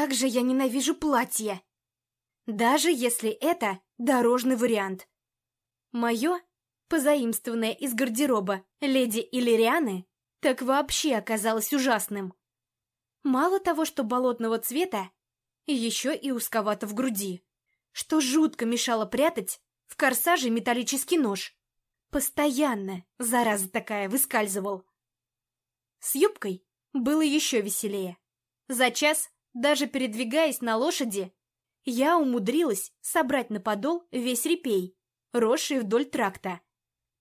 Как же я ненавижу платье! Даже если это дорожный вариант. Мое, позаимствованное из гардероба леди Иллирианы, так вообще оказалось ужасным. Мало того, что болотного цвета, еще и узковато в груди, что жутко мешало прятать в корсаже металлический нож. Постоянно, зараза такая, выскальзывал. С юбкой было еще веселее. За час, даже передвигаясь на лошади, я умудрилась собрать на подол весь репей, росший вдоль тракта,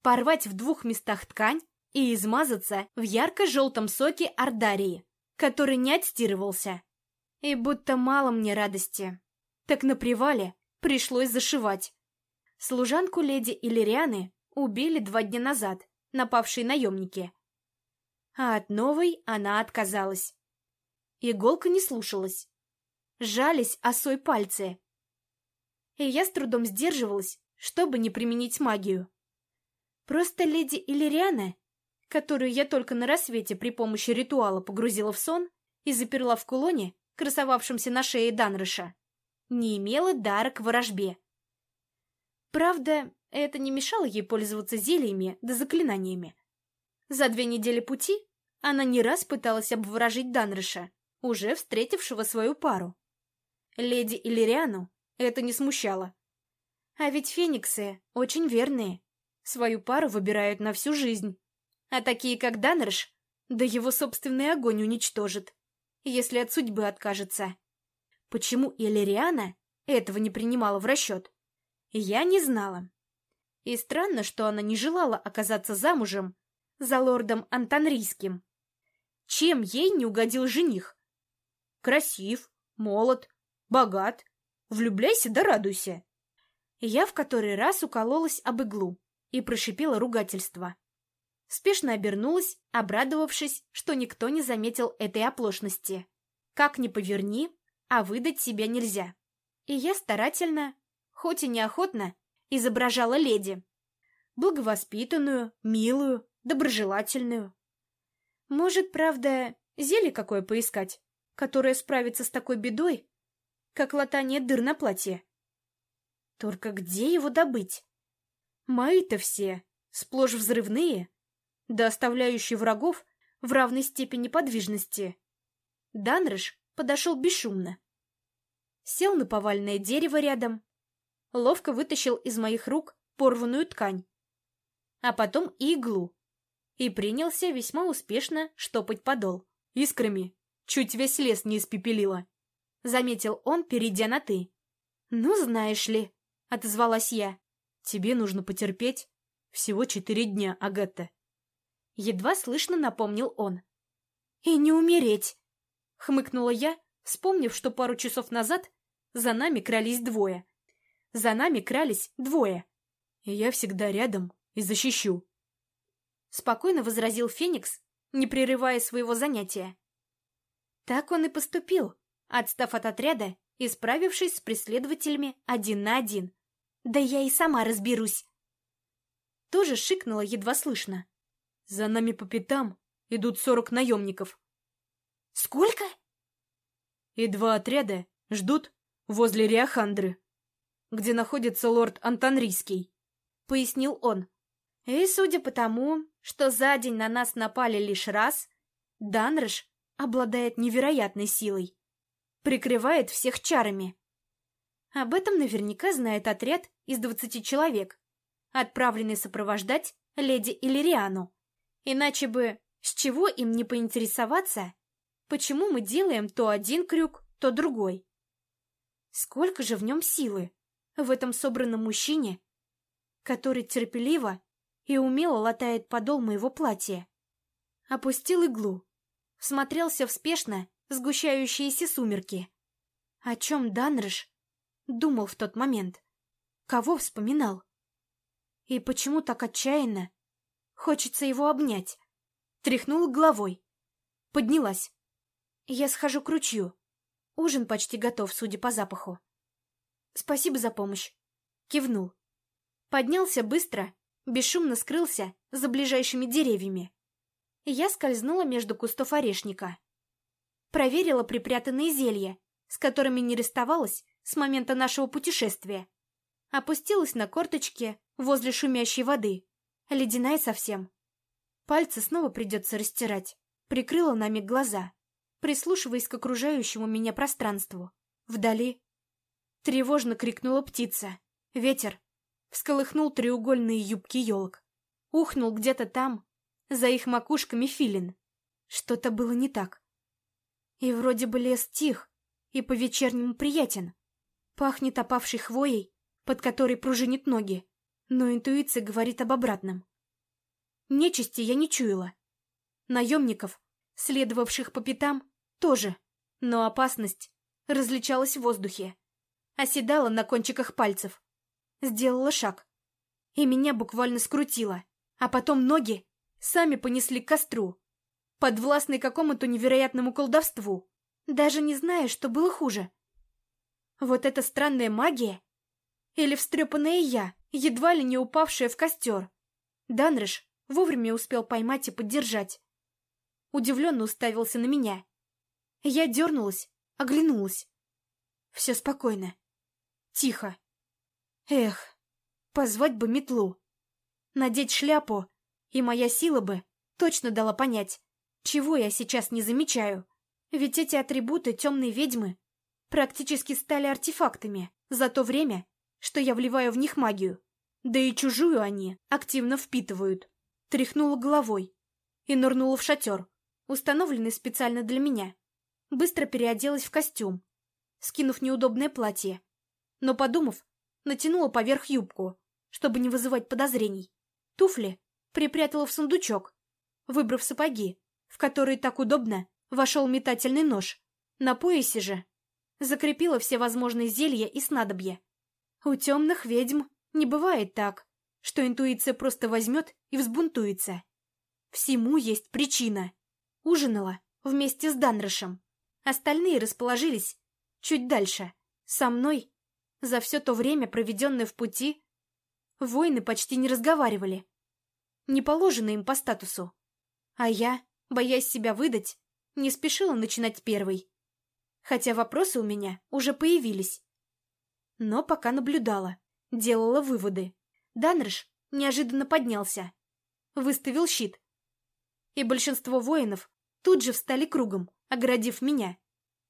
порвать в двух местах ткань и измазаться в ярко-желтом соке ордарии, который не отстирывался. И будто мало мне радости. Так на привале пришлось зашивать. Служанку леди Иллирианы убили два дня назад, напавшие наемники. А от новой она отказалась. Иголка не слушалась. Жались осой пальцы. И я с трудом сдерживалась, чтобы не применить магию. Просто леди Иллириана, которую я только на рассвете при помощи ритуала погрузила в сон и заперла в кулоне, красовавшемся на шее Данрыша, не имела дара к ворожбе. Правда, это не мешало ей пользоваться зельями да заклинаниями. За две недели пути она не раз пыталась обворожить Данрыша, уже встретившего свою пару. Леди Иллириану это не смущало. А ведь фениксы очень верные. Свою пару выбирают на всю жизнь. А такие, как Данрыш, да его собственный огонь уничтожит, если от судьбы откажется. Почему Иллириана этого не принимала в расчет? Я не знала. И странно, что она не желала оказаться замужем за лордом Антонрийским. Чем ей не угодил жених? Красив, молод, богат. Влюбляйся да радуйся. Я в который раз укололась об иглу и прошипела ругательство. Спешно обернулась, обрадовавшись, что никто не заметил этой оплошности. Как ни поверни, а выдать себя нельзя. И я старательно, хоть и неохотно, изображала леди. Благовоспитанную, милую, доброжелательную. Может, правда, зелье какое поискать, которое справится с такой бедой, как латание дыр на платье? Только где его добыть? Мои-то все сплошь взрывные, да оставляющие врагов в равной степени подвижности. Данрыш подошел бесшумно. Сел на повальное дерево рядом, ловко вытащил из моих рук порванную ткань, а потом и иглу, и принялся весьма успешно штопать подол. Искрами чуть весь лес не испепелило. Заметил он, перейдя на «ты». «Ну, знаешь ли», — отозвалась я. «Тебе нужно потерпеть всего четыре дня, Агатта». Едва слышно напомнил он. «И не умереть», — хмыкнула я, вспомнив, что пару часов назад за нами крались двое. За нами крались двое. И я всегда рядом и защищу. Спокойно возразил Феникс, не прерывая своего занятия. Так он и поступил, отстав от отряда и справившись с преследователями один на один. Да я и сама разберусь. Тоже шикнула едва слышно. За нами по пятам идут сорок наемников. Сколько? И два отряда ждут возле Риахандры где находится лорд Антонрийский», — пояснил он. «И судя по тому, что за день на нас напали лишь раз, Данрыш обладает невероятной силой, прикрывает всех чарами. Об этом наверняка знает отряд из двадцати человек, отправленный сопровождать леди Иллириану. Иначе бы с чего им не поинтересоваться, почему мы делаем то один крюк, то другой? Сколько же в нем силы? в этом собранном мужчине, который терпеливо и умело латает подол моего платья. Опустил иглу, всмотрелся в спешно сгущающиеся сумерки. О чем Данрыш думал в тот момент? Кого вспоминал? И почему так отчаянно хочется его обнять? Тряхнула головой. Поднялась. Я схожу к ручью. Ужин почти готов, судя по запаху. «Спасибо за помощь!» Кивнул. Поднялся быстро, бесшумно скрылся за ближайшими деревьями. Я скользнула между кустов орешника. Проверила припрятанные зелья, с которыми не расставалась с момента нашего путешествия. Опустилась на корточки возле шумящей воды, ледяная совсем. Пальцы снова придется растирать. Прикрыла на миг глаза, прислушиваясь к окружающему меня пространству. Вдали тревожно крикнула птица. Ветер всколыхнул треугольные юбки елок. Ухнул где-то там, за их макушками филин. Что-то было не так. И вроде бы лес тих и по-вечернему приятен. Пахнет опавшей хвоей, под которой пружинит ноги, но интуиция говорит об обратном. Нечисти я не чуяла. Наемников, следовавших по пятам, тоже, но опасность различалась в воздухе. Оседала на кончиках пальцев. Сделала шаг. И меня буквально скрутило. А потом ноги сами понесли к костру. Подвластный какому-то невероятному колдовству. Даже не зная, что было хуже. Вот эта странная магия? Или встрепанная я, едва ли не упавшая в костер? Данрыш Вовремя успел поймать и поддержать. Удивленно уставился на меня. Я дернулась, оглянулась. Все спокойно. Тихо. Эх, позвать бы метлу. Надеть шляпу, и моя сила бы точно дала понять, чего я сейчас не замечаю. Ведь эти атрибуты темной ведьмы практически стали артефактами за то время, что я вливаю в них магию. Да и чужую они активно впитывают тряхнула головой и нырнула в шатер, установленный специально для меня. Быстро переоделась в костюм, скинув неудобное платье, но, подумав, натянула поверх юбку, чтобы не вызывать подозрений. Туфли припрятала в сундучок, выбрав сапоги, в которые так удобно вошел метательный нож. На поясе же закрепила все возможные зелья и снадобья. У темных ведьм не бывает так, что интуиция просто возьмет и взбунтуется. Всему есть причина. Ужинала вместе с Данрошем. Остальные расположились чуть дальше. Со мной за все то время, проведенное в пути, воины почти не разговаривали. Не положено им по статусу. А я, боясь себя выдать, не спешила начинать первой. Хотя вопросы у меня уже появились. Но пока наблюдала, делала выводы. Данрыш неожиданно поднялся, выставил щит. И большинство воинов тут же встали кругом, оградив меня.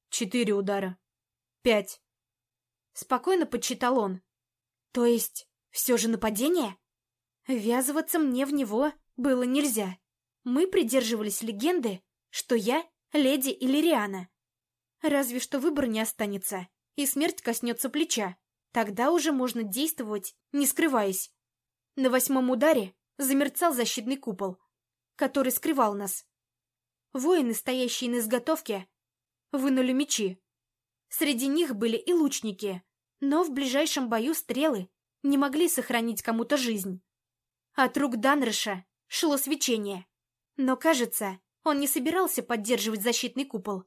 Четыре удара. Пять. Спокойно подсчитал он. То есть, все же нападение? Ввязываться мне в него было нельзя. Мы придерживались легенды, что я леди Иллириана. Разве что выбор не останется, и смерть коснется плеча. Тогда уже можно действовать, не скрываясь. На восьмом ударе замерцал защитный купол, который скрывал нас. Воины, стоящие на изготовке, вынули мечи. Среди них были и лучники, но в ближайшем бою стрелы не могли сохранить кому-то жизнь. От рук Данрыша шло свечение. Но, кажется, он не собирался поддерживать защитный купол.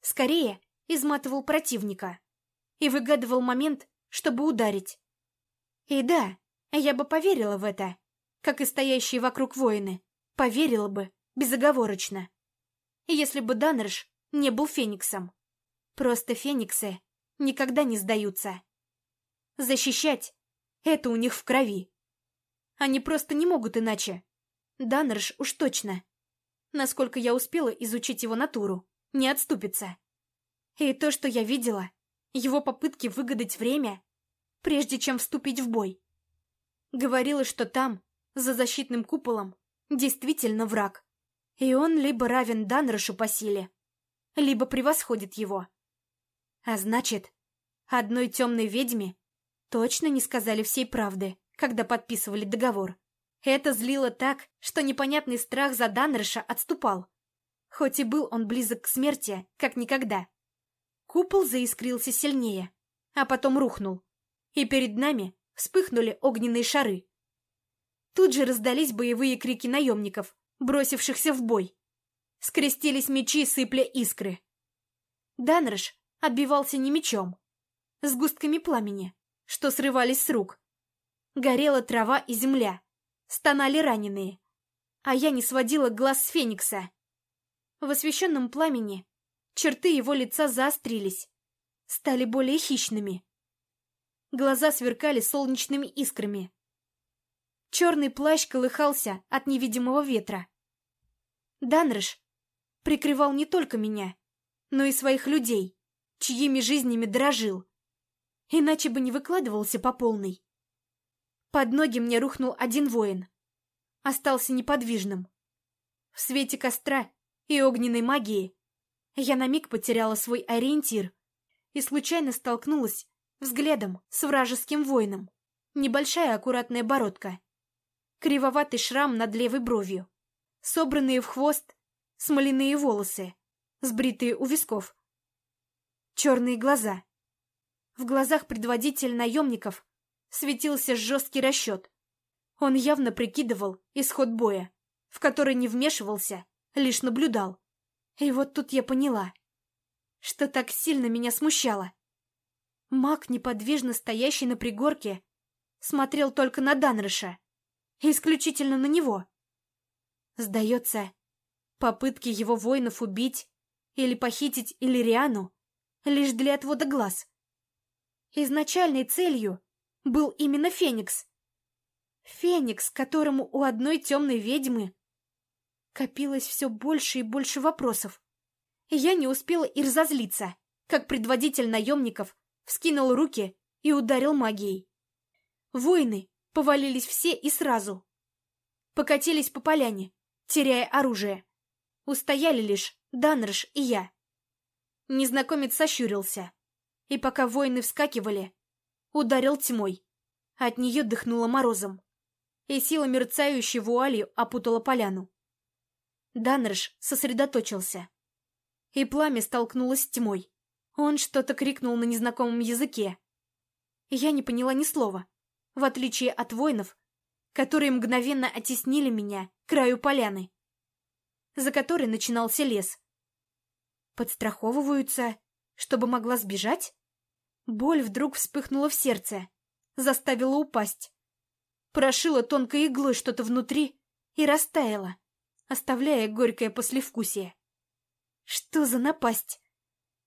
Скорее, изматывал противника и выгадывал момент, чтобы ударить. И да, я бы поверила в это, как и стоящие вокруг воины. Поверила бы, безоговорочно. Если бы Данрыш не был фениксом. Просто фениксы никогда не сдаются. Защищать — это у них в крови. Они просто не могут иначе. Данрыш уж точно. Насколько я успела изучить его натуру, не отступится. И то, что я видела, его попытки выгадать время, прежде чем вступить в бой. Говорила, что там, за защитным куполом, действительно враг. И он либо равен Данрошу по силе, либо превосходит его. А значит, одной темной ведьме точно не сказали всей правды, когда подписывали договор. Это злило так, что непонятный страх за Данроша отступал. Хоть и был он близок к смерти, как никогда. Купол заискрился сильнее, а потом рухнул. И перед нами вспыхнули огненные шары. Тут же раздались боевые крики наемников, бросившихся в бой. Скрестились мечи, сыпля искры. Данрош отбивался не мечом, с густками пламени, что срывались с рук. Горела трава и земля, стонали раненые, а я не сводила глаз с Феникса. В освещенном пламени черты его лица заострились, стали более хищными. Глаза сверкали солнечными искрами. Черный плащ колыхался от невидимого ветра. Данрыш прикрывал не только меня, но и своих людей, чьими жизнями дорожил. Иначе бы не выкладывался по полной. Под ноги мне рухнул один воин. Остался неподвижным. В свете костра и огненной магии я на миг потеряла свой ориентир и случайно столкнулась взглядом с вражеским воином. Небольшая аккуратная бородка. Кривоватый шрам над левой бровью. Собранные в хвост смоляные волосы, сбритые у висков. Черные глаза. В глазах предводителя наемников светился жесткий расчет. Он явно прикидывал исход боя, в который не вмешивался, лишь наблюдал. И вот тут я поняла, что так сильно меня смущало. Маг, неподвижно стоящий на пригорке, смотрел только на Данрыша, исключительно на него. Сдается, попытки его воинов убить или похитить Иллириану лишь для отвода глаз. Изначальной целью был именно Феникс. Феникс, которому у одной темной ведьмы копилось все больше и больше вопросов. Я не успела и разозлиться, как предводитель наемников вскинул руки и ударил магией. Воины повалились все и сразу. Покатились по поляне, теряя оружие. Устояли лишь Данрыш и я. Незнакомец сощурился, и пока воины вскакивали, ударил тьмой. От нее дыхнуло морозом, и сила мерцающей вуалью опутала поляну. Данрыш сосредоточился, и пламя столкнулось с тьмой. Он что-то крикнул на незнакомом языке. Я не поняла ни слова, в отличие от воинов, которые мгновенно оттеснили меня к краю поляны за которой начинался лес. Подстраховываются, чтобы могла сбежать? Боль вдруг вспыхнула в сердце, заставила упасть. Прошила тонкой иглой что-то внутри и растаяла, оставляя горькое послевкусие. Что за напасть?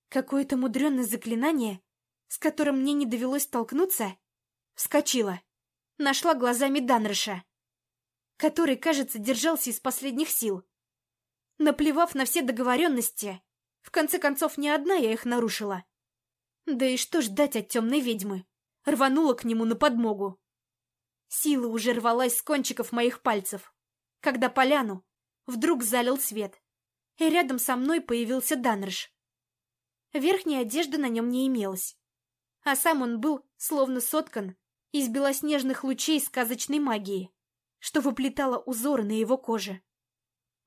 Какое-то мудреное заклинание, с которым мне не довелось столкнуться? Вскочила. Нашла глазами Данрыша, который, кажется, держался из последних сил. Наплевав на все договоренности, в конце концов, не одна я их нарушила. Да и что ждать от темной ведьмы? Рванула к нему на подмогу. Сила уже рвалась с кончиков моих пальцев, когда поляну вдруг залил свет, и рядом со мной появился Данрыш. Верхней одежды на нем не имелось, а сам он был словно соткан из белоснежных лучей сказочной магии, что выплетало узоры на его коже.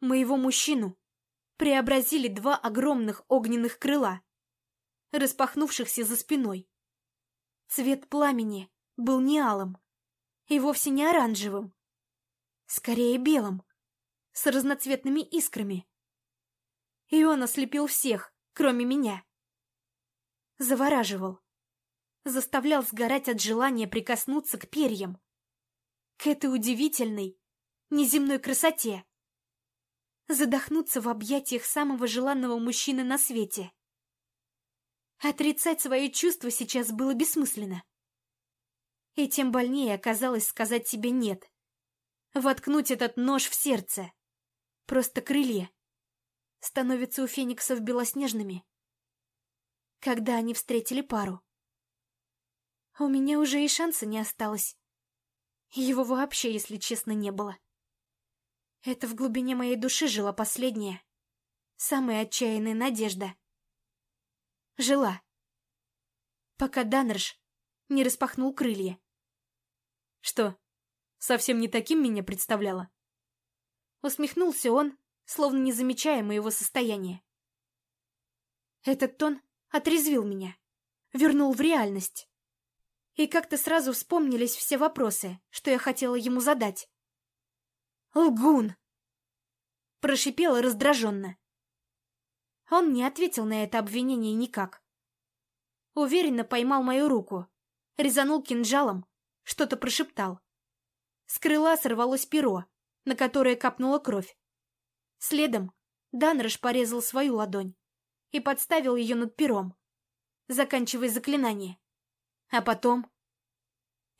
Моего мужчину преобразили два огромных огненных крыла, распахнувшихся за спиной. Цвет пламени был не алым и вовсе не оранжевым, скорее белым, с разноцветными искрами. И он ослепил всех, кроме меня. Завораживал, заставлял сгорать от желания прикоснуться к перьям, к этой удивительной, неземной красоте задохнуться в объятиях самого желанного мужчины на свете. Отрицать свои чувства сейчас было бессмысленно. И тем больнее оказалось сказать себе «нет». Воткнуть этот нож в сердце. Просто крылья. Становятся у фениксов белоснежными. Когда они встретили пару. У меня уже и шанса не осталось. Его вообще, если честно, не было. Это в глубине моей души жила последняя, самая отчаянная надежда. Жила. Пока Данрш не распахнул крылья. Что, совсем не таким меня представляла? Усмехнулся он, словно не замечая моего состояния. Этот тон отрезвил меня, вернул в реальность. И как-то сразу вспомнились все вопросы, что я хотела ему задать. «Лгун!» Прошипела раздраженно. Он не ответил на это обвинение никак. Уверенно поймал мою руку, резанул кинжалом, что-то прошептал. С крыла сорвалось перо, на которое капнула кровь. Следом Данрош порезал свою ладонь и подставил ее над пером. заканчивая заклинание. А потом...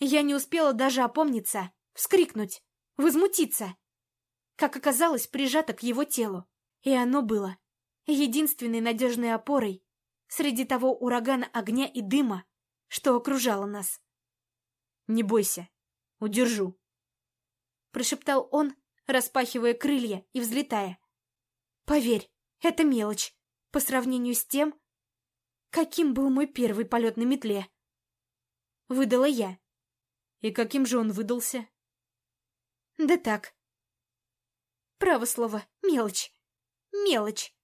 Я не успела даже опомниться, вскрикнуть, возмутиться. Как оказалось, прижата к его телу. И оно было единственной надежной опорой среди того урагана огня и дыма, что окружало нас. «Не бойся, удержу», — прошептал он, распахивая крылья и взлетая. «Поверь, это мелочь по сравнению с тем, каким был мой первый полет на метле». Выдала я. И каким же он выдался? Да так. Право слово, мелочь. Мелочь.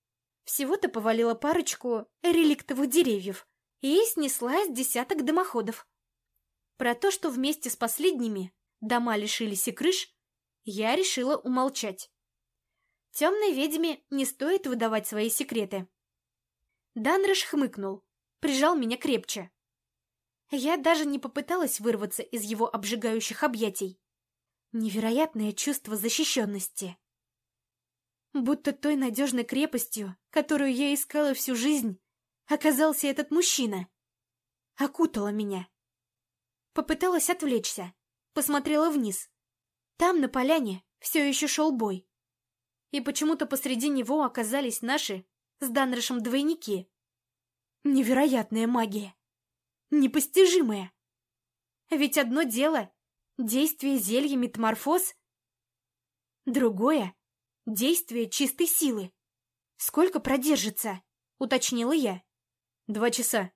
Всего-то повалила парочку реликтовых деревьев и снесла с десяток дымоходов. Про то, что вместе с последними дома лишились и крыш, я решила умолчать. Темной ведьме не стоит выдавать свои секреты. Данрыш хмыкнул, прижал меня крепче. Я даже не попыталась вырваться из его обжигающих объятий. Невероятное чувство защищенности. Будто той надежной крепостью, которую я искала всю жизнь, оказался этот мужчина. Окутала меня. Попыталась отвлечься, посмотрела вниз. Там, на поляне, все еще шел бой. И почему-то посреди него оказались наши с Данрышем двойники. Невероятная магия. Непостижимая. Ведь одно дело — действие зелья метаморфоз, другое — действие чистой силы. Сколько продержится? — уточнила я. Два часа.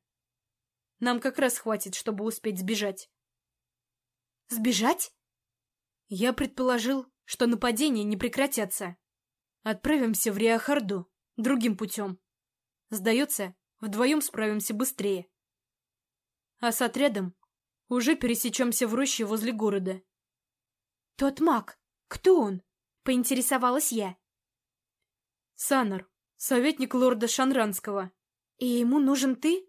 Нам как раз хватит, чтобы успеть сбежать. Сбежать? Я предположил, что нападения не прекратятся. Отправимся в Риахарду другим путем. Сдается, вдвоем справимся быстрее. А с отрядом уже пересечемся в роще возле города. Тот маг, кто он? Поинтересовалась я. Санар, советник лорда Шанранского. И ему нужен ты?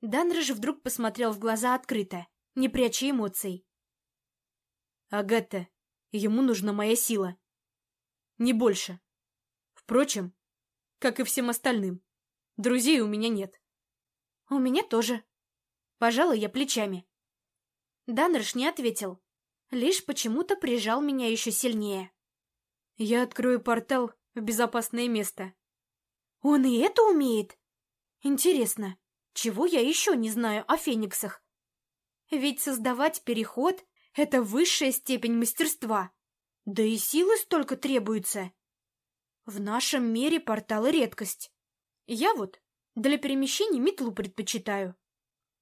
Данрыж вдруг посмотрел в глаза открыто, не пряча эмоций. Агата, ему нужна моя сила. Не больше. Впрочем, как и всем остальным, друзей у меня нет. У меня тоже. Пожала я плечами. Данрыш не ответил, лишь почему-то прижал меня еще сильнее. Я открою портал в безопасное место. Он и это умеет? Интересно, чего я еще не знаю о фениксах? Ведь создавать переход — это высшая степень мастерства. Да и силы столько требуется. В нашем мире порталы — редкость. Я вот для перемещений метлу предпочитаю.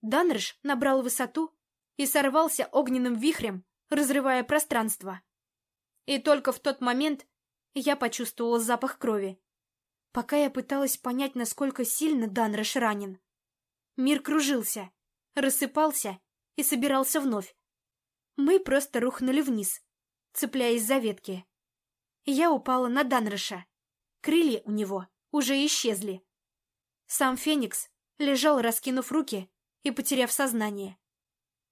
Данрыш набрал высоту и сорвался огненным вихрем, разрывая пространство. И только в тот момент я почувствовала запах крови пока я пыталась понять, насколько сильно Данрош ранен. Мир кружился, рассыпался и собирался вновь. Мы просто рухнули вниз, цепляясь за ветки. Я упала на Данроша. Крылья у него уже исчезли. Сам Феникс лежал, раскинув руки и потеряв сознание.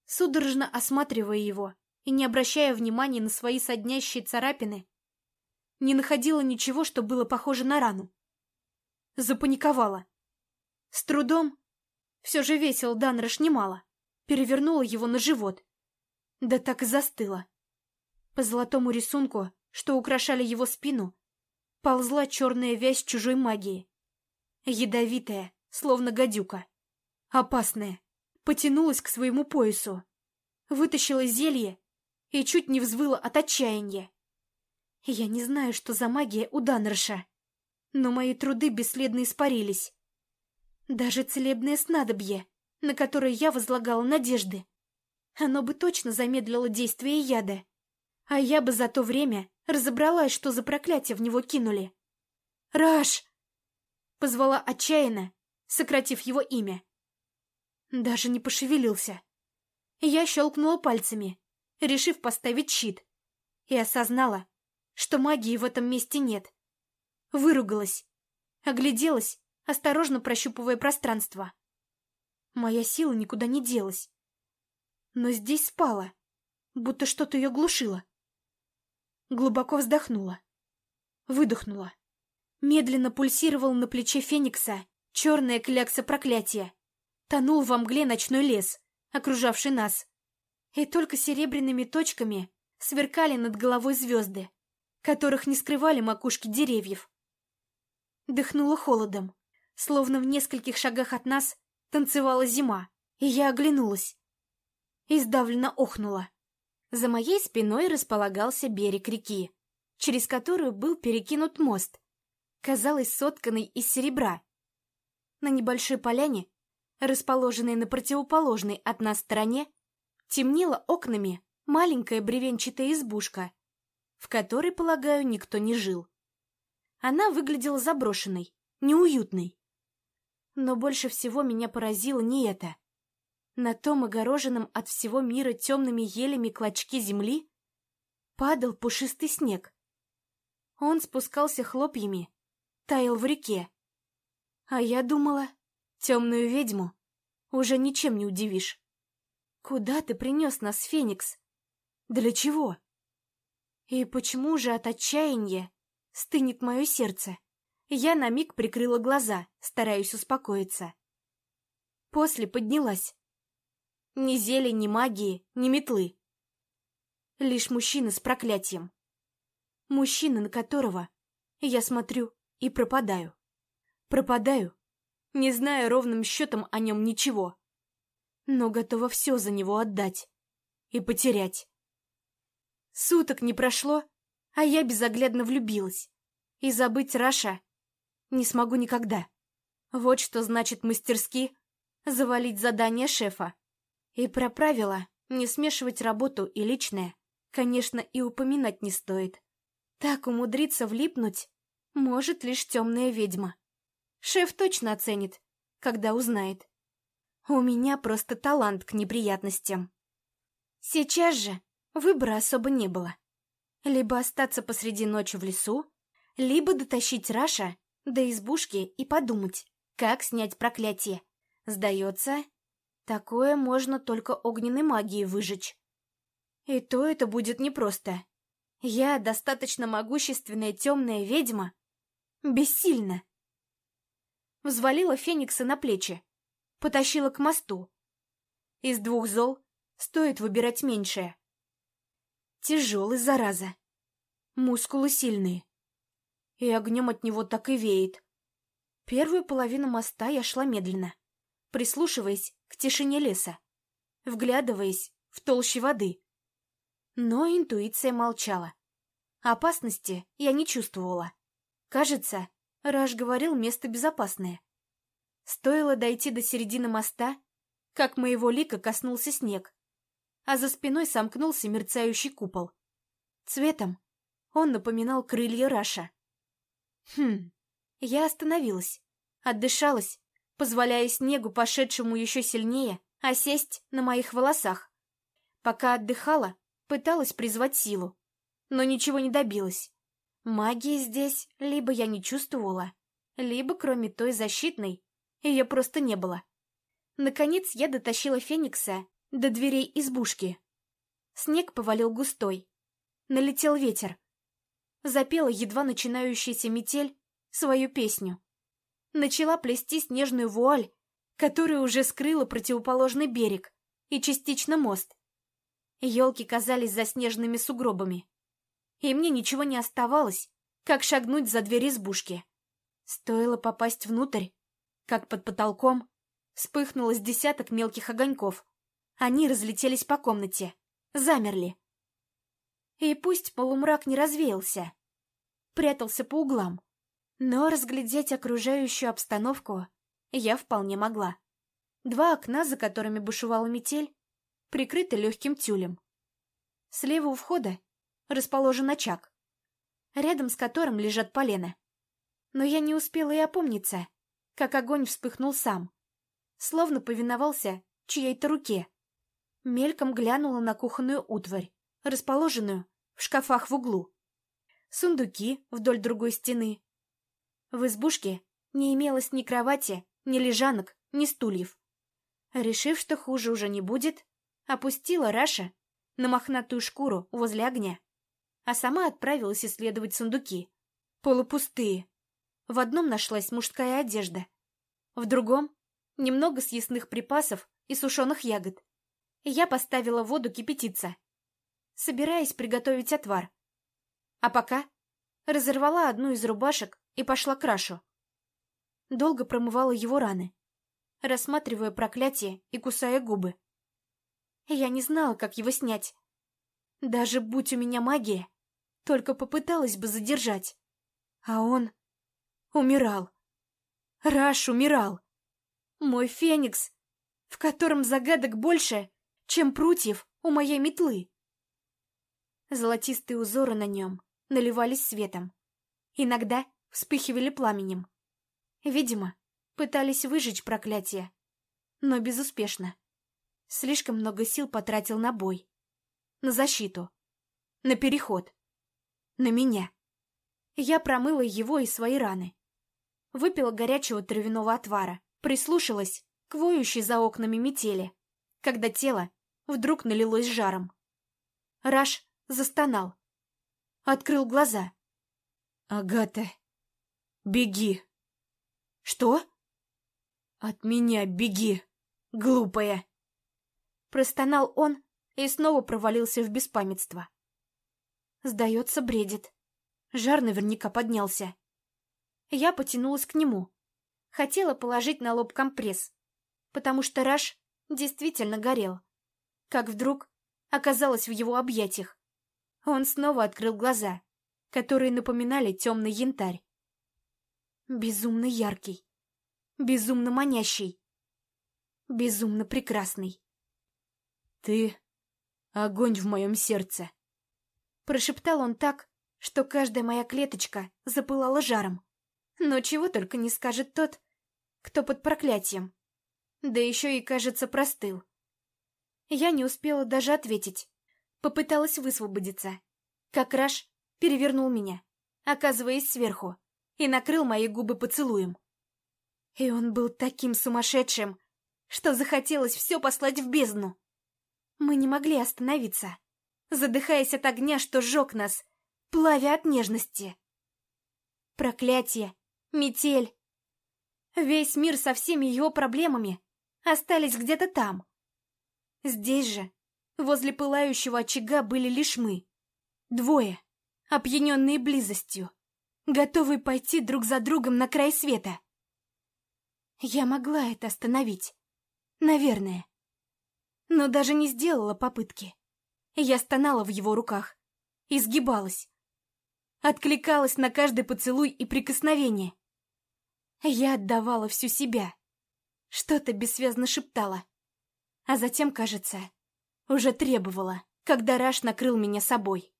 Судорожно осматривая его и не обращая внимания на свои соднящие царапины, не находила ничего, что было похоже на рану запаниковала. С трудом, все же весил Данрош немало, перевернула его на живот. Да так и застыла. По золотому рисунку, что украшали его спину, ползла черная вязь чужой магии. Ядовитая, словно гадюка. Опасная. Потянулась к своему поясу. Вытащила зелье и чуть не взвыла от отчаяния. Я не знаю, что за магия у Данроша но мои труды бесследно испарились. Даже целебное снадобье, на которое я возлагала надежды, оно бы точно замедлило действие яда. А я бы за то время разобралась, что за проклятие в него кинули. «Раш!» — позвала отчаянно, сократив его имя. Даже не пошевелился. Я щелкнула пальцами, решив поставить щит, и осознала, что магии в этом месте нет. Выругалась. Огляделась, осторожно прощупывая пространство. Моя сила никуда не делась. Но здесь спала, будто что-то ее глушило. Глубоко вздохнула. Выдохнула. Медленно пульсировал на плече Феникса черная клякса проклятия. тонул во мгле ночной лес, окружавший нас. И только серебряными точками сверкали над головой звезды, которых не скрывали макушки деревьев. Дыхнуло холодом, словно в нескольких шагах от нас танцевала зима, и я оглянулась. И сдавленно охнула. За моей спиной располагался берег реки, через которую был перекинут мост, казалось, сотканный из серебра. На небольшой поляне, расположенной на противоположной от нас стороне, темнела окнами маленькая бревенчатая избушка, в которой, полагаю, никто не жил. Она выглядела заброшенной, неуютной. Но больше всего меня поразило не это. На том огороженном от всего мира темными елями клочке земли падал пушистый снег. Он спускался хлопьями, таял в реке. А я думала, темную ведьму уже ничем не удивишь. Куда ты принес нас, Феникс? Для чего? И почему же от отчаяния стынет мое сердце? Я на миг прикрыла глаза, стараясь успокоиться. После поднялась. Ни зелень, ни магии, ни метлы. Лишь мужчина с проклятием. Мужчина, на которого я смотрю и пропадаю. Пропадаю, не зная ровным счетом о нем ничего, но готова все за него отдать и потерять. Суток не прошло, а я безоглядно влюбилась. И забыть Раша не смогу никогда. Вот что значит мастерски завалить задание шефа. И про правила не смешивать работу и личное, конечно, и упоминать не стоит. Так умудриться влипнуть может лишь темная ведьма. Шеф точно оценит, когда узнает. У меня просто талант к неприятностям. Сейчас же выбора особо не было. Либо остаться посреди ночи в лесу, либо дотащить Раша до избушки и подумать, как снять проклятие. Сдается, такое можно только огненной магией выжечь. И то это будет непросто. Я достаточно могущественная темная ведьма. Бессильна. Взвалила Феникса на плечи. Потащила к мосту. Из двух зол стоит выбирать меньшее. Тяжелый, зараза. Мускулы сильные. И огнем от него так и веет. Первую половину моста я шла медленно, прислушиваясь к тишине леса, вглядываясь в толще воды. Но интуиция молчала. Опасности я не чувствовала. Кажется, Раш говорил место безопасное. Стоило дойти до середины моста, как моего лика коснулся снег, а за спиной сомкнулся мерцающий купол. Цветом он напоминал крылья Раша. Хм, я остановилась, отдышалась, позволяя снегу, пошедшему еще сильнее, осесть на моих волосах. Пока отдыхала, Пыталась призвать силу, но ничего не добилась. Магии здесь либо я не чувствовала, либо, кроме той защитной, ее просто не было. Наконец я дотащила Феникса до дверей избушки. Снег повалил густой. Налетел ветер. Запела едва начинающаяся метель свою песню. Начала плести снежную вуаль, которая уже скрыла противоположный берег и частично мост. Елки казались заснеженными сугробами. И мне ничего не оставалось, как шагнуть за дверь избушки. Стоило попасть внутрь, как под потолком вспыхнулось десяток мелких огоньков. Они разлетелись по комнате, замерли. И пусть полумрак не развеялся, прятался по углам, но разглядеть окружающую обстановку я вполне могла. Два окна, за которыми бушевала метель, прикрыты легким тюлем. Слева у входа расположен очаг, рядом с которым лежат полена. Но я не успела и опомниться, как огонь вспыхнул сам, словно повиновался чьей-то руке. Мельком глянула на кухонную утварь, расположенную в шкафах в углу. Сундуки вдоль другой стены. В избушке не имелось ни кровати, ни лежанок, ни стульев. Решив, что хуже уже не будет, опустила Раша на мохнатую шкуру возле огня, а сама отправилась исследовать сундуки. Полупустые. В одном нашлась мужская одежда, в другом — немного съестных припасов и сушеных ягод. Я поставила воду кипятиться, собираясь приготовить отвар. А пока разорвала одну из рубашек и пошла к Рашу. Долго промывала его раны, рассматривая проклятие и кусая губы. Я не знала, как его снять. Даже будь у меня магия, только попыталась бы задержать. А он умирал. Раш умирал. Мой феникс, в котором загадок больше, чем прутьев у моей метлы. Золотистые узоры на нем наливались светом. Иногда вспыхивали пламенем. Видимо, пытались выжечь проклятие, но безуспешно. Слишком много сил потратил на бой, на защиту, на переход, на меня. Я промыла его и свои раны. Выпила горячего травяного отвара, прислушалась к воющей за окнами метели, когда тело вдруг налилось жаром. Раш застонал. Открыл глаза. «Агата, беги!» «Что?» «От меня беги, глупая!» Простонал он и снова провалился в беспамятство. Сдается, бредит. Жар наверняка поднялся. Я потянулась к нему. Хотела положить на лоб компресс, потому что Раш действительно горел. Как вдруг оказалась в его объятиях. Он снова открыл глаза, которые напоминали темный янтарь. Безумно яркий, безумно манящий, безумно прекрасный. «Ты — огонь в моем сердце!» Прошептал он так, что каждая моя клеточка запылала жаром. Но чего только не скажет тот, кто под проклятием. Да еще и, кажется, простыл. Я не успела даже ответить. Попыталась высвободиться. Как Раш перевернул меня, оказываясь сверху, и накрыл мои губы поцелуем. И он был таким сумасшедшим, что захотелось все послать в бездну. Мы не могли остановиться, задыхаясь от огня, что сжег нас, плавя от нежности. Проклятие, метель. Весь мир со всеми его проблемами остались где-то там. Здесь же, возле пылающего очага, были лишь мы. Двое, опьяненные близостью, готовые пойти друг за другом на край света. Я могла это остановить. Наверное. Но даже не сделала попытки. Я стонала в его руках, изгибалась, откликалась на каждый поцелуй и прикосновение. Я отдавала всю себя, что-то бессвязно шептала, а затем, кажется, уже требовала, когда Раш накрыл меня собой.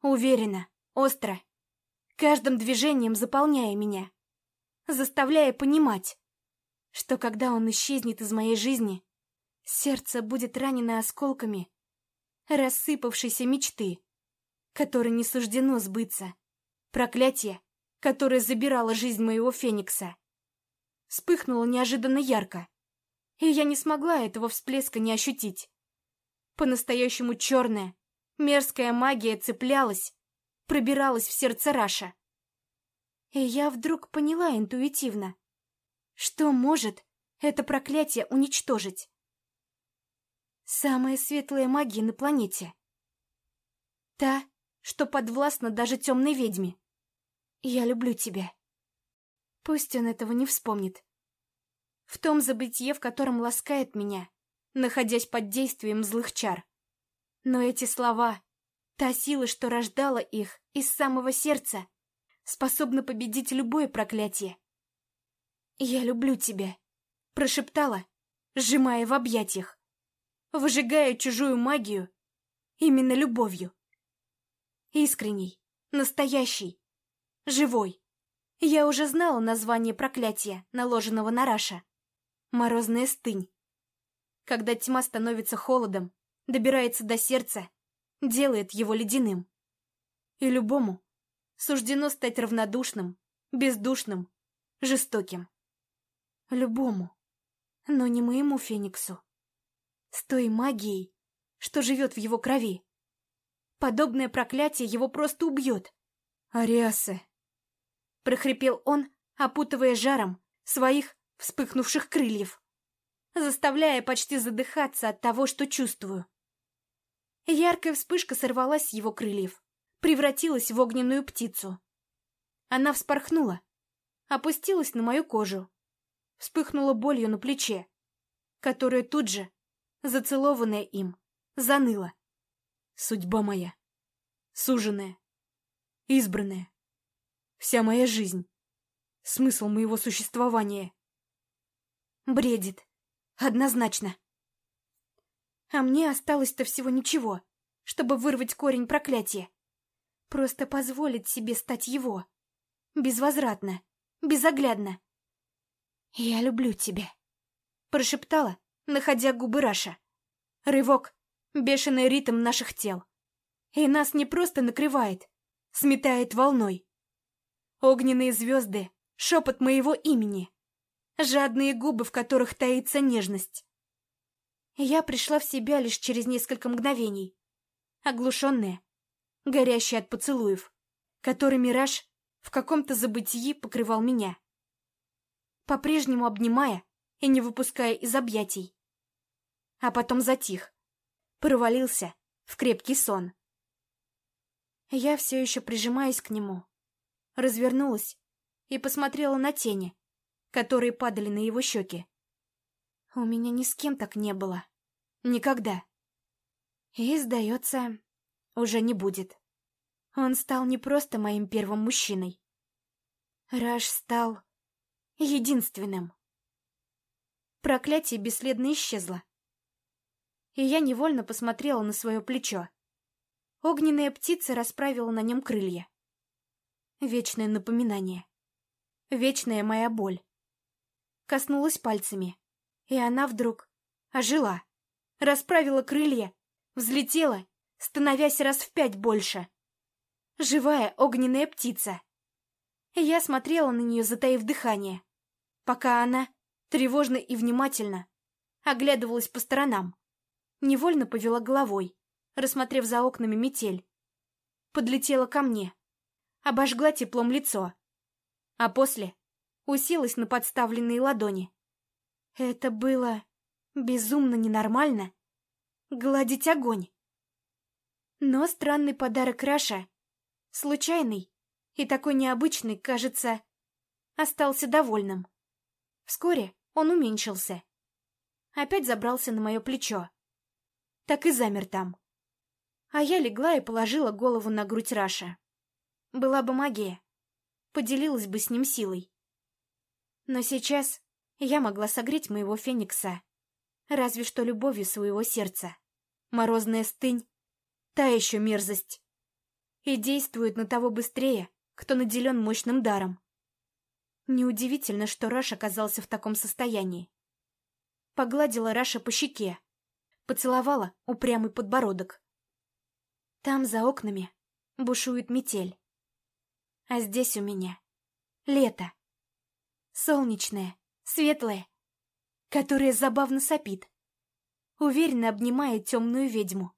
Уверенно, остро, каждым движением заполняя меня, заставляя понимать, что когда он исчезнет из моей жизни, сердце будет ранено осколками рассыпавшейся мечты, которой не суждено сбыться, проклятие, которое забирало жизнь моего феникса. Вспыхнуло неожиданно ярко, и я не смогла этого всплеска не ощутить. По-настоящему черная, мерзкая магия цеплялась, пробиралась в сердце Раша. И я вдруг поняла интуитивно, что может это проклятие уничтожить. Самая светлая магия на планете. Та, что подвластна даже темной ведьме. Я люблю тебя. Пусть он этого не вспомнит. В том забытье, в котором ласкает меня, находясь под действием злых чар. Но эти слова, та сила, что рождала их из самого сердца, способна победить любое проклятие. «Я люблю тебя», — прошептала, сжимая в объятиях выжигая чужую магию именно любовью. Искренний, настоящий, живой. Я уже знала название проклятия, наложенного на Раша. Морозная стынь. Когда тьма становится холодом, добирается до сердца, делает его ледяным. И любому суждено стать равнодушным, бездушным, жестоким. Любому, но не моему Фениксу с той магией, что живет в его крови. Подобное проклятие его просто убьет. «Ариасе!» — прохрипел он, опутывая жаром своих вспыхнувших крыльев, заставляя почти задыхаться от того, что чувствую. Яркая вспышка сорвалась с его крыльев, превратилась в огненную птицу. Она вспорхнула, опустилась на мою кожу, вспыхнула болью на плече, которая тут же, зацелованная им, заныла. Судьба моя, суженая, избранная, вся моя жизнь, смысл моего существования. Бредит, однозначно. А мне осталось-то всего ничего, чтобы вырвать корень проклятия. Просто позволить себе стать его. Безвозвратно, безоглядно. «Я люблю тебя», — прошептала, находя губы Раша. Рывок, бешеный ритм наших тел. И нас не просто накрывает, сметает волной. Огненные звезды, шепот моего имени, жадные губы, в которых таится нежность. Я пришла в себя лишь через несколько мгновений, оглушенная, горящая от поцелуев, которыми Раш в каком-то забытии покрывал меня, по-прежнему обнимая и не выпуская из объятий. А потом затих, провалился в крепкий сон. Я все еще прижимаясь к нему, развернулась и посмотрела на тени, которые падали на его щеки. У меня ни с кем так не было. Никогда. И, сдается, уже не будет. Он стал не просто моим первым мужчиной. Раш стал единственным. Проклятие бесследно исчезло. И я невольно посмотрела на свое плечо. Огненная птица расправила на нем крылья. Вечное напоминание. Вечная моя боль. Коснулась пальцами, и она вдруг ожила, расправила крылья, взлетела, становясь раз в пять больше. Живая огненная птица. Я смотрела на нее, затаив дыхание, пока она, тревожно и внимательно, оглядывалась по сторонам. Невольно повела головой, рассмотрев за окнами метель. Подлетела ко мне, обожгла теплом лицо, а после уселась на подставленные ладони. Это было безумно ненормально гладить огонь. Но странный подарок Раша, случайный и такой необычный, кажется, остался довольным. Вскоре он уменьшился. Опять забрался на мое плечо. Так и замер там. А я легла и положила голову на грудь Раша. Была бы магия. Поделилась бы с ним силой. Но сейчас я могла согреть моего феникса. Разве что любовью своего сердца. Морозная стынь — та еще мерзость. И действует на того быстрее, кто наделен мощным даром. Неудивительно, что Раш оказался в таком состоянии. Погладила Раша по щеке, поцеловала упрямый подбородок. Там, за окнами, бушует метель. А здесь у меня лето. Солнечное, светлое, которое забавно сопит, уверенно обнимает темную ведьму.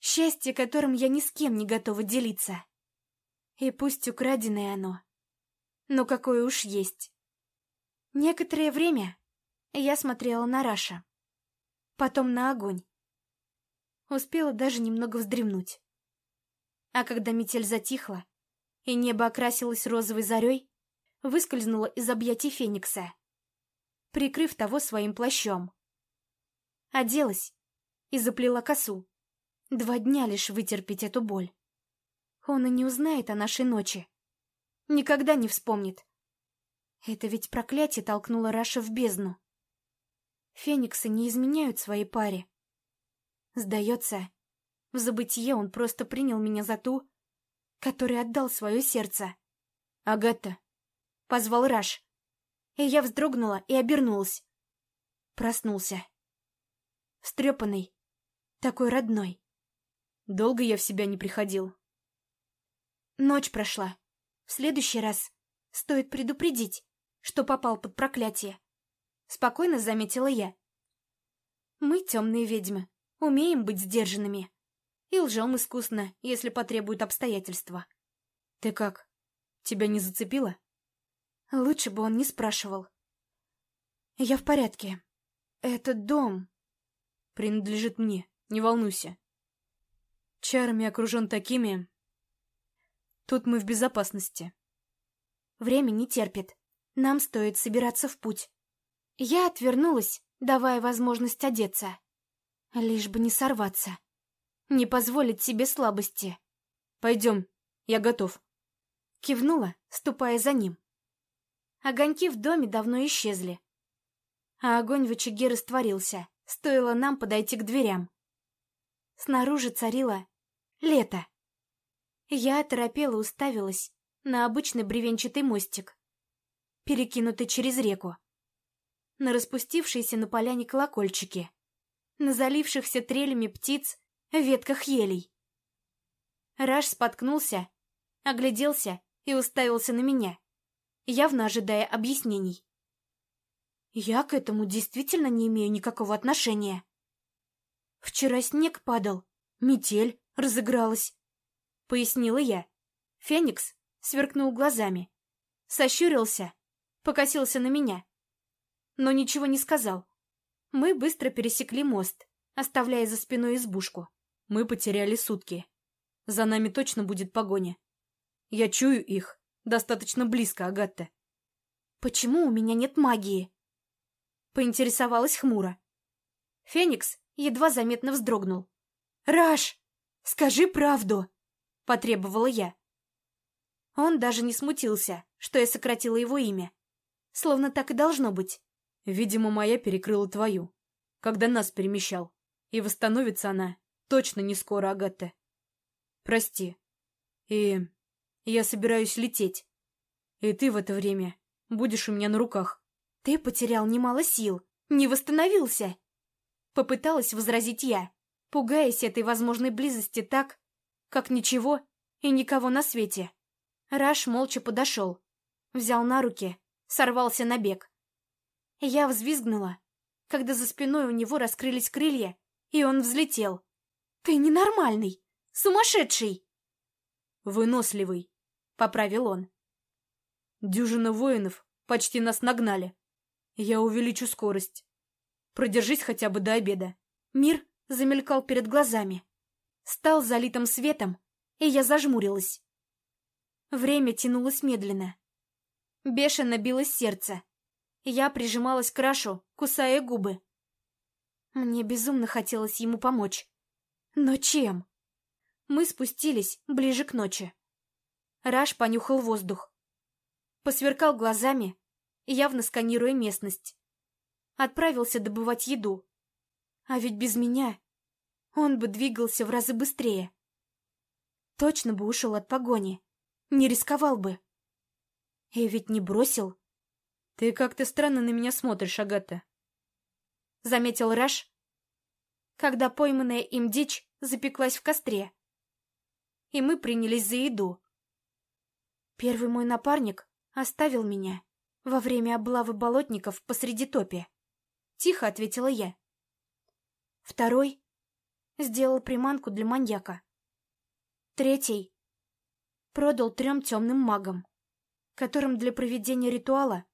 Счастье, которым я ни с кем не готова делиться. И пусть украденное оно, но какое уж есть. Некоторое время я смотрела на Раша, потом на огонь. Успела даже немного вздремнуть. А когда метель затихла, и небо окрасилось розовой зарей, выскользнула из объятий Феникса, прикрыв того своим плащом. Оделась и заплела косу. Два дня лишь вытерпеть эту боль. Он и не узнает о нашей ночи. Никогда не вспомнит. Это ведь проклятие толкнуло Раша в бездну. Фениксы не изменяют своей паре. Сдается, в забытие он просто принял меня за ту, который отдал свое сердце. «Агата!» — позвал Раш. И я вздрогнула и обернулась. Проснулся. Встрепанный, такой родной. Долго я в себя не приходил. Ночь прошла. В следующий раз стоит предупредить, что попал под проклятие. Спокойно заметила я. Мы, темные ведьмы, умеем быть сдержанными. И лжем искусно, если потребуют обстоятельства. Ты как? Тебя не зацепило? Лучше бы он не спрашивал. Я в порядке. Этот дом принадлежит мне, не волнуйся. Чарами окружен такими... Тут мы в безопасности. Время не терпит. Нам стоит собираться в путь. Я отвернулась, давая возможность одеться. Лишь бы не сорваться. Не позволить себе слабости. Пойдем, я готов. Кивнула, ступая за ним. Огоньки в доме давно исчезли. А огонь в очаге растворился, стоило нам подойти к дверям. Снаружи царило лето. Я оторопела уставилась на обычный бревенчатый мостик, перекинутый через реку, на распустившиеся на поляне колокольчики, на залившихся трелями птиц ветках елей. Раш споткнулся, огляделся и уставился на меня, явно ожидая объяснений. Я к этому действительно не имею никакого отношения. Вчера снег падал, метель разыгралась, пояснила я. Феникс сверкнул глазами, сощурился, покосился на меня, но ничего не сказал. Мы быстро пересекли мост, оставляя за спиной избушку. Мы потеряли сутки. За нами точно будет погоня. Я чую их. Достаточно близко, Агатта. Почему у меня нет магии? Поинтересовалась хмуро. Феникс едва заметно вздрогнул. «Раш, скажи правду!» — потребовала я. Он даже не смутился, что я сократила его имя. Словно так и должно быть. Видимо, моя перекрыла твою, когда нас перемещал. И восстановится она точно не скоро, Агатта. Прости. И я собираюсь лететь. И ты в это время будешь у меня на руках. Ты потерял немало сил, не восстановился. Попыталась возразить я, пугаясь этой возможной близости так, как ничего и никого на свете. Раш молча подошел, взял на руки, сорвался на бег. Я взвизгнула, когда за спиной у него раскрылись крылья, и он взлетел. «Ты ненормальный! Сумасшедший!» «Выносливый», — поправил он. «Дюжина воинов почти нас нагнали. Я увеличу скорость. Продержись хотя бы до обеда». Мир замелькал перед глазами. Стал залитым светом, и я зажмурилась. Время тянулось медленно. Бешено билось сердце. Я прижималась к Рашу, кусая губы. Мне безумно хотелось ему помочь. Но чем? Мы спустились ближе к ночи. Раш понюхал воздух. Посверкал глазами, явно сканируя местность. Отправился добывать еду. А ведь без меня он бы двигался в разы быстрее. Точно бы ушел от погони. Не рисковал бы. И ведь не бросил. Ты как-то странно на меня смотришь, Агата. Заметил Раш, когда пойманная им дичь запеклась в костре. И мы принялись за еду. Первый мой напарник оставил меня во время облавы болотников посреди топи. Тихо ответила я. Второй сделал приманку для маньяка. Третий продал трем темным магам, которым для проведения ритуала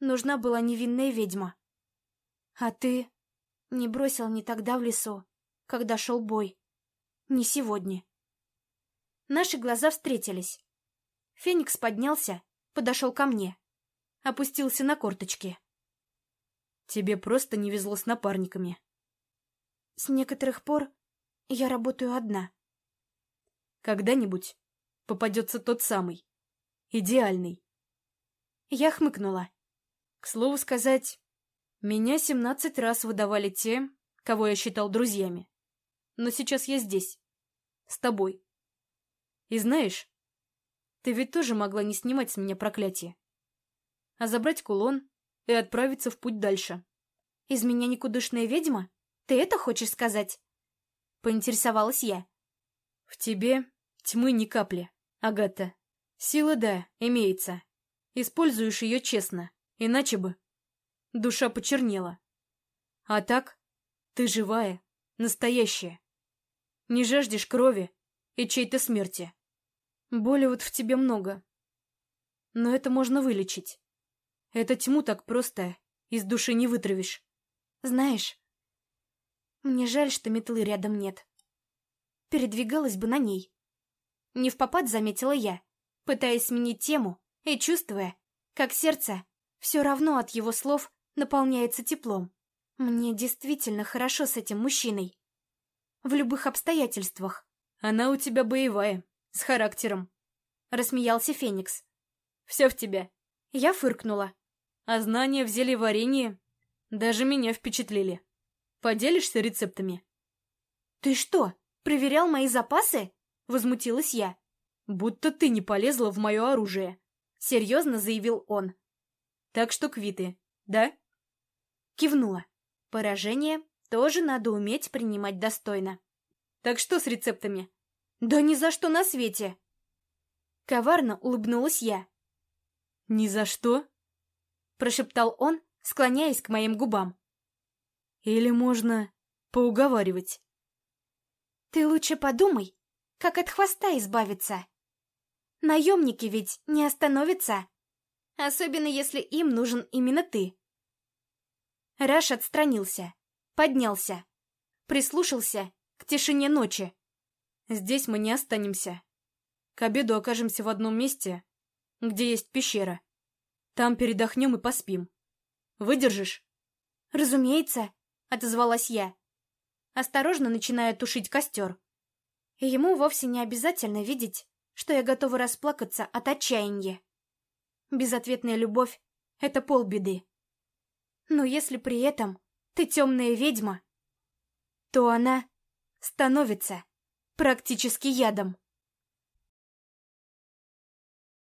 нужна была невинная ведьма. А ты не бросил ни тогда в лесу, когда шел бой, ни сегодня. Наши глаза встретились. Феникс поднялся, подошел ко мне, опустился на корточки. Тебе просто не везло с напарниками. С некоторых пор я работаю одна. Когда-нибудь попадется тот самый. Идеальный. Я хмыкнула. К слову сказать, меня семнадцать раз выдавали те, кого я считал друзьями. Но сейчас я здесь. С тобой. И знаешь, ты ведь тоже могла не снимать с меня проклятие. А забрать кулон и отправиться в путь дальше. Из меня никудышная ведьма? Ты это хочешь сказать? Поинтересовалась я. В тебе тьмы ни капли. Агата, сила, да, имеется. Используешь ее честно, иначе бы душа почернела. А так, ты живая, настоящая. Не жаждешь крови и чьей-то смерти. Боли вот в тебе много. Но это можно вылечить. Это тьму так просто из души не вытравишь. Знаешь, мне жаль, что метлы рядом нет. Передвигалась бы на ней. Не в попад заметила я, пытаясь сменить тему и чувствуя, как сердце все равно от его слов наполняется теплом. Мне действительно хорошо с этим мужчиной. В любых обстоятельствах. Она у тебя боевая, с характером. Рассмеялся Феникс. Все в тебя. Я фыркнула. А знания в зелье варенье даже меня впечатлили. Поделишься рецептами? Ты что, проверял мои запасы? Возмутилась я. Будто ты не полезла в мое оружие. Серьезно заявил он. Так что квиты, да? Кивнула. Поражение тоже надо уметь принимать достойно. Так что с рецептами? Да ни за что на свете. Коварно улыбнулась я. Ни за что? Прошептал он, склоняясь к моим губам. Или можно поуговаривать? Ты лучше подумай, как от хвоста избавиться. Наемники ведь не остановятся. Особенно если им нужен именно ты. Раш отстранился, поднялся, прислушался к тишине ночи. Здесь мы не останемся. К обеду окажемся в одном месте, где есть пещера. Там передохнем и поспим. Выдержишь? Разумеется, отозвалась я, осторожно начиная тушить костер. Ему вовсе не обязательно видеть, что я готова расплакаться от отчаяния. Безответная любовь — это полбеды. Но если при этом ты темная ведьма, то она становится практически ядом.